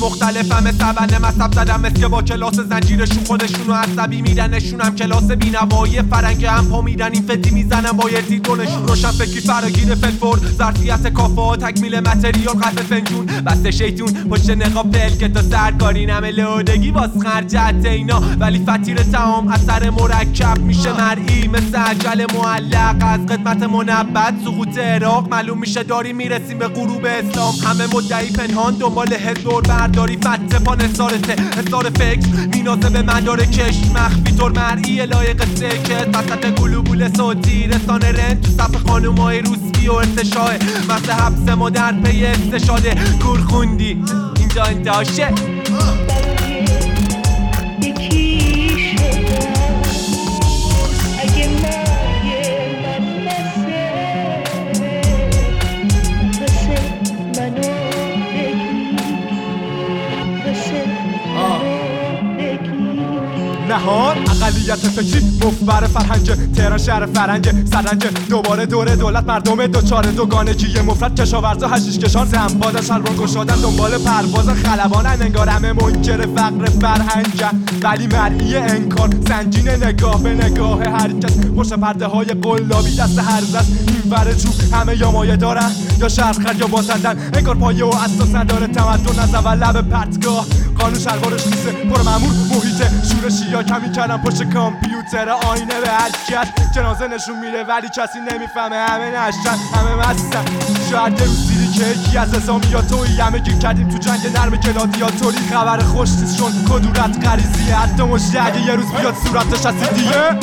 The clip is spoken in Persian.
مختلفم سبنه مصب زدم مثل با کلاس زنجیرشون خودشون رو عصبی میدنشون هم کلاس بینوایی فرنگ هم پا میدن. این فتی می‌زنم با دونشون روشن فکری فراگیر فلفور ظرفیت کافه تکمیل متریال قطع فنجون. بسته شیطون پشت نقاب پلک تا سرکاری نمه لودگی واس خرجت اینا. ولی فتیر تمام اثر مرکب میشه مرئی. مثل عجل معلق. از قدمت منبت سقوط عراق معلوم میشه. داریم می‌رسیم به غروب اسلام. همه مدعی پنهان دنبال هزار برداری فت پا نثارته هزار فکر. مینازه به مدارکش مخفی طور مرئی لایق سکت وسط گلوبول صوتی رسانه رنج. تو صف خانومای روسبی و ارتشاه مثل حبس ما در پی استشاده کور خوندی اینجا انتهاشه نهان اقلیت فکری مفبر فرهنگ تهران شهر فرنگ سرنگ دوباره دوره دولت مردم دوچاره دوگانگی مفرد کشاورزا هشیش کشان. زنباد شلوان گشادن دنبال پرواز خلبانن انگار همه منکر فقر فرهنگن ولی مرئی انکار سنگین نگاه به نگاه هر کس پشت پرده های قلابی دست هر زد این ور جو همه یا مایه دارن یا شرخر یا بازندن انگار پایه و اساس نداره تمدن از اول لب پرتگاه. قانون شلوارش خیسه پر ممور محیط شورشی یا کمی کردن پشت کامپیوتر آینه به حرکت جنازه نشون میره ولی کسی نمی‌فهمه همه نشتن همه مستن. شاید یه روز دیدی که یکی از اسامی یا توی همه گیر کردیم تو جنگ نرم گلادیاتوری خبر خوش نیست چون کدورت غریزیه. حتی مشتی اگه یه روز بیاد صورتش هستی دیگه